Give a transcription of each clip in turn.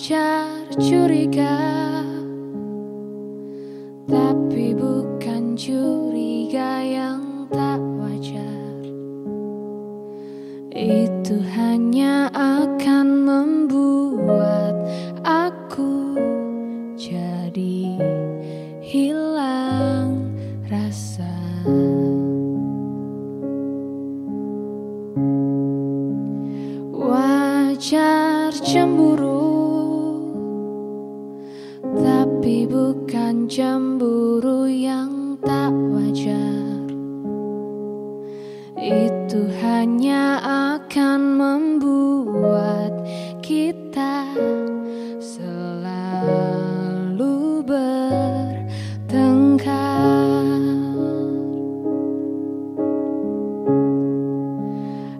Wajar curiga Tapi bukan curiga yang tak wajar. Itu hanya akan membuat aku jadi hilang rasa. Wajar cemburu bukan cemburu yang tak wajar. Itu hanya akan membuat kita selalu bertengkar.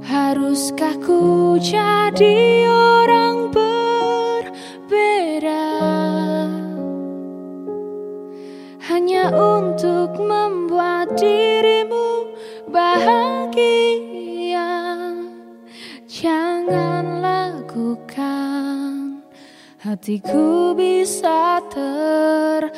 Haruskah ku jadi orang membuat dirimu bahagia. Jangan lakukan hatiku bisa tertekan.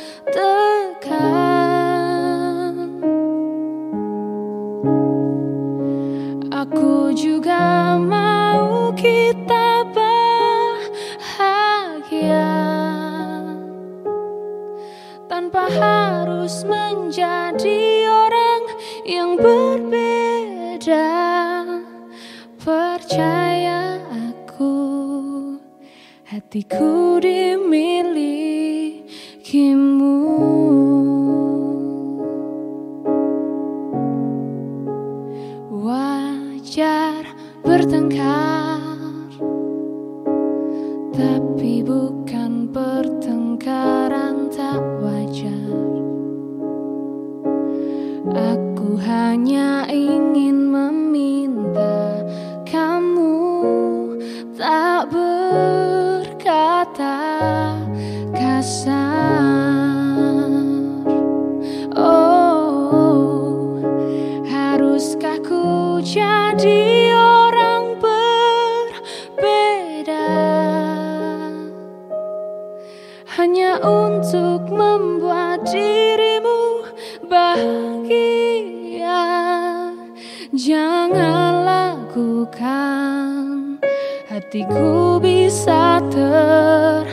Aku juga mau kita bahagia. Tanpa harus menjadi yang berbeda. Percaya aku Hatiku dimilikimu hanya ingin meminta kamu tak berkata kasar. Oh, haruskah ku jadi orang berbeda? Hanya untuk membuat dirimu Jangan lakukan hatiku bisa tertekan.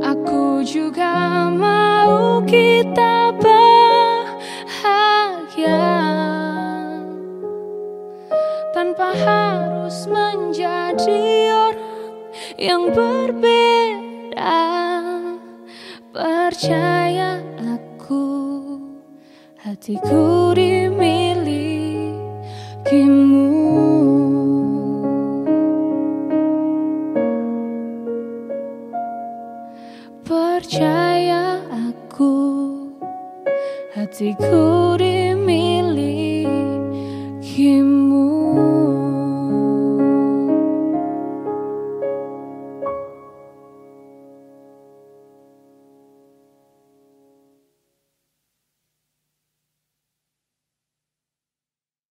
Aku juga mau kita bahagia Tanpa harus menjadi orang yang berbeda percaya aku Hatiku dimilikimu. Percaya aku Hatiku dimilikimu.